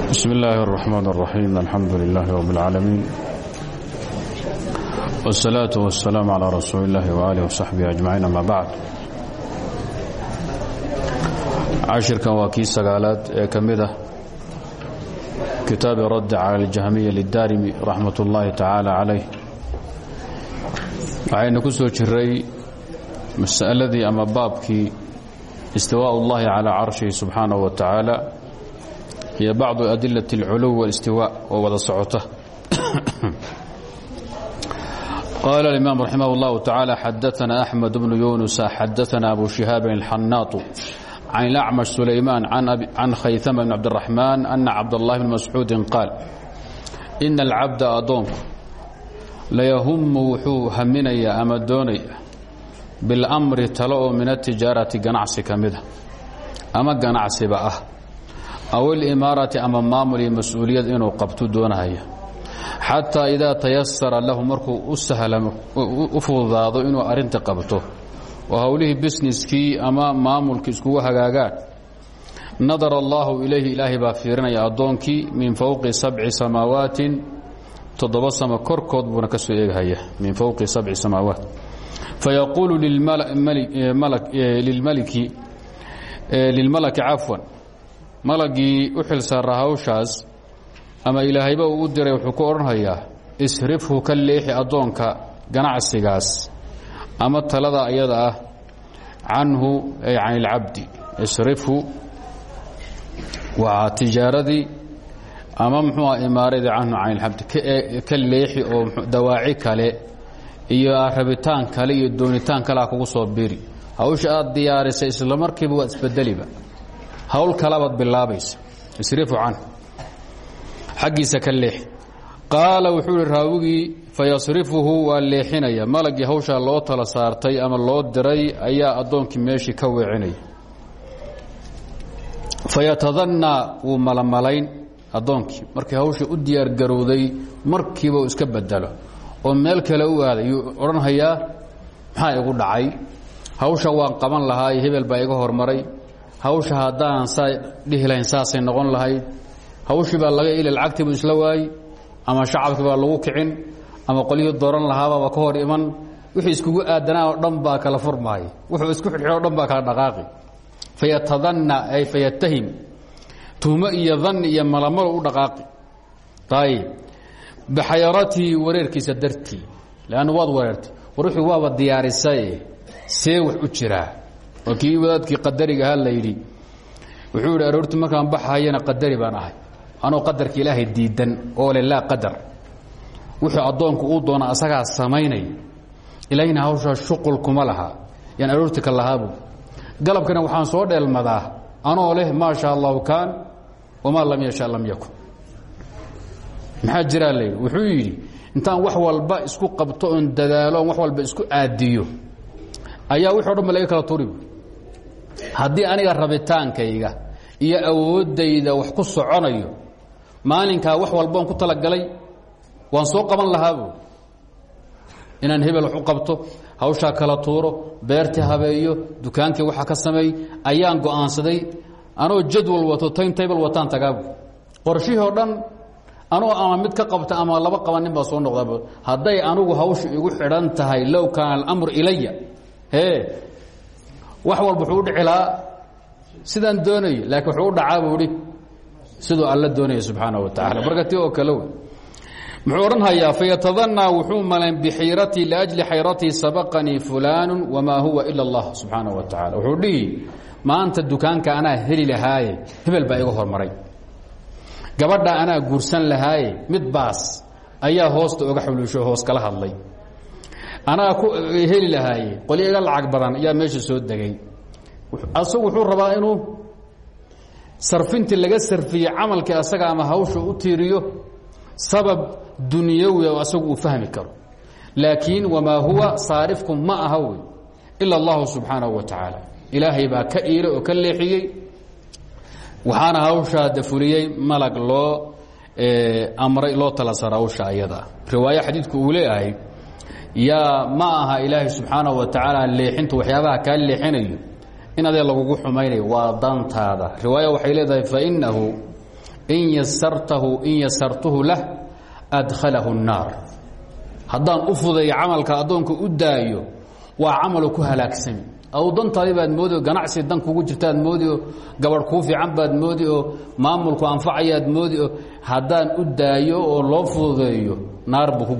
بسم الله الرحمن الرحيم الحمد لله رب العالمين والصلاة والسلام على رسول الله وآله وصحبه أجمعين أما بعد cashirkan waa kii sagaalaad ee ka mid ah kitaabi raddi cala aljahmiya lidaarimi raxmat ullaahi tacaala calayh waxaynu ku soo jiray mas'aladii ama baabkii istiwaaء ullahi calaa carshihi subxaanaه wa tacaala iyo bacdu adilaة اlculuw wاlistiwaa oo wada socota qaala اimaam raximah اllahu tacaala xadaana axmed bnu yunusa xadaana abu shihaabin اlxanaatu can اlأcmash sulaymaan can khaytama bn cabdالraxmaan ana cabdاllahi bn mascuudin qaal ina alcabda addoonku layahumu wuxuu haminayaa ama doonaya biاlmri talo oo min atijaarati ganacsi ka mida ama ganacsiba ah aw ilimaarati ama maamul iyo mas'uuliyad inuu qabtu doonahaya xataa idaa tayasara lahu markuu u fududaado inuu arinta qabto oo howlihii bisneskii ama maamulkii iskugu hagaagaan nadara allaahu ilayhi ilaahay baa fiirinaya addoonkii min fowqi sabci samaawaatin toddoba samo korkood buuna ka soo eegahaya min fowqi sabci samaawaat fayaquulu lilmalaki cafwan malagii u xil hawshaas ama ilaahayba uu u diray wuxuu ku odhanhayaa isrifhu ka leexi ganacsigaas ama talada ayada ah canhu ay can ilcabdi isrifhu waa tijaaradii ama muxuuha imaaradii canhu can ilcabdi ka oo dawaaci kale iyo rabitaan kale iyo doonitaan kalea kugu soo biri hawsha aad diyaarisay isla markiiba waad isbedeliba hawl kalabaad bilaabaysa. Isrifu can xaggiisa ka leexi qaala wuxuu ihi raawigii fayasrifuhu waa leexinaya. Malagii hawshaa loo tala saartay ama loo diray ayaa addoonkii meeshii ka weecinaya fayatadannaa wuu malamalayn addoonkii. Markii hawshii u diyaargarowday markiiba iska bedelo oo meel kale u aaday yuu odhanhayaa maxaa igu dhacay? Hawsha waan qaban lahaa hebel baa iga hormaray hawsha haddaanan saa dhihi lahayn saasay noqon lahayd. Hawshii baa laga ili lacagtiibu isla waayi ama shacabkii baa lagu kicin ama qolyihii dooran lahaababa ka hor iman. Wixii iskugu aadanaa oo dhan baa kala furmaaya wuxuu isku xidxidho o dhan baa kala dhaqaaqi. Fayatadanna ay fayatahim. Tuhmo iyo danni iyo malamalo u dhaqaaqi. Ayib bixayaratii wareerkiisa dartii. Leanna waad wareertay. War wuxuu waaba diyaarisaye see wax u jiraa oo kii wadaadkii qadariga ahaa la yidhi wuxuu yidhi aroortii markaan baxahayana qadari baan ahay. Anoo qadarka ilaahay diidan oo le qadar. Wuxuu addoonku uu doona asagaa samaynaya ilaahayna hawshaa shuqul kuma yaan aroorti ka lahaabu galabkana waxaan soo dheelmadaa. Anoo leh maa sha allahu kaan wamaa lam yasha lam yakun. Maxaa jiraa wuxuu yidhi intaan wax walba isku qabto oon dadaalo oon wax walba isku aadiyo. Ayaa wixi o dhan ba laga kala turi haddii aniga rabitaankayga iyo awooddayda wax ku soconayo maalinkaa wax walboon ku talagalay waan soo qaban lahaabu inaan hebel wax u qabto hawshaa kala tuuro beertii habeeyo dukaankii waxa ka sameey ayaan go'aansaday anoo jadwal wato time table wataan tagaabu qorshihii oo dhan anoo ama mid ka qabta ama laba qabanin baa soo noqdaaba hadday anugu hawshu igu xidhan tahay low kaana alamru ilaya hee wax walba wuxuu u dhici lahaa sidaan doonayo laakiin wuxuu u dhacaa buu siduu alla doonaya subxaana wa tacala marka ti oo kale wey. Muxuu odhanhayaa fayatadanaa wuxuu malayn bixiiratii liajli xayratii sabaqanii fulaanu wamaa huwa ila allah subxaana wa tacala wuxuu dhihi maanta dukaanka anaa heli lahaaye hebel baa iga hormaray. Gabadha anaa guursan lahaaye mid baas ayaa hoosta oga xuluusho hoos kala hadlay anaa heli lahaaye qolyo lacag badan ayaa meesha soo degay. Asagu wuxuu rabaa inuu sarfintii laga sarfiye camalkii asaga ama hawsha u tiiriyo sabab dunyawi oo asagu uu fahmi karo. Laakiin wamaa huwa saarifku ma aha wey ila allahu wa tacaala. Ilaahay baa ka iilay oo ka leexiyey waxaana malag loo amray loo tala sara hawsha ayadaa riwaayo xadiidku leeyahay yaa ma aha ilaahay subxaanahu wa tacaala leexintu waxyaabaha kaa leexinayo in adee lagugu xumaynayo waa dantaada. Riwaaya waxay leedahay fainahu in yasartahu in yasartuhu lah adkhalahu الnaar haddaan u fudeeyo camalka addoonka u daayo waa camalu ku halaagsami. Aw dantaadi baad moodiyoo ganacsi dan kugu jirtaad moodiyoo gabarh kuu fiican baad moodi maamulku anfacayaad moodi o u daayo oo loo fududeeyo naar buu ku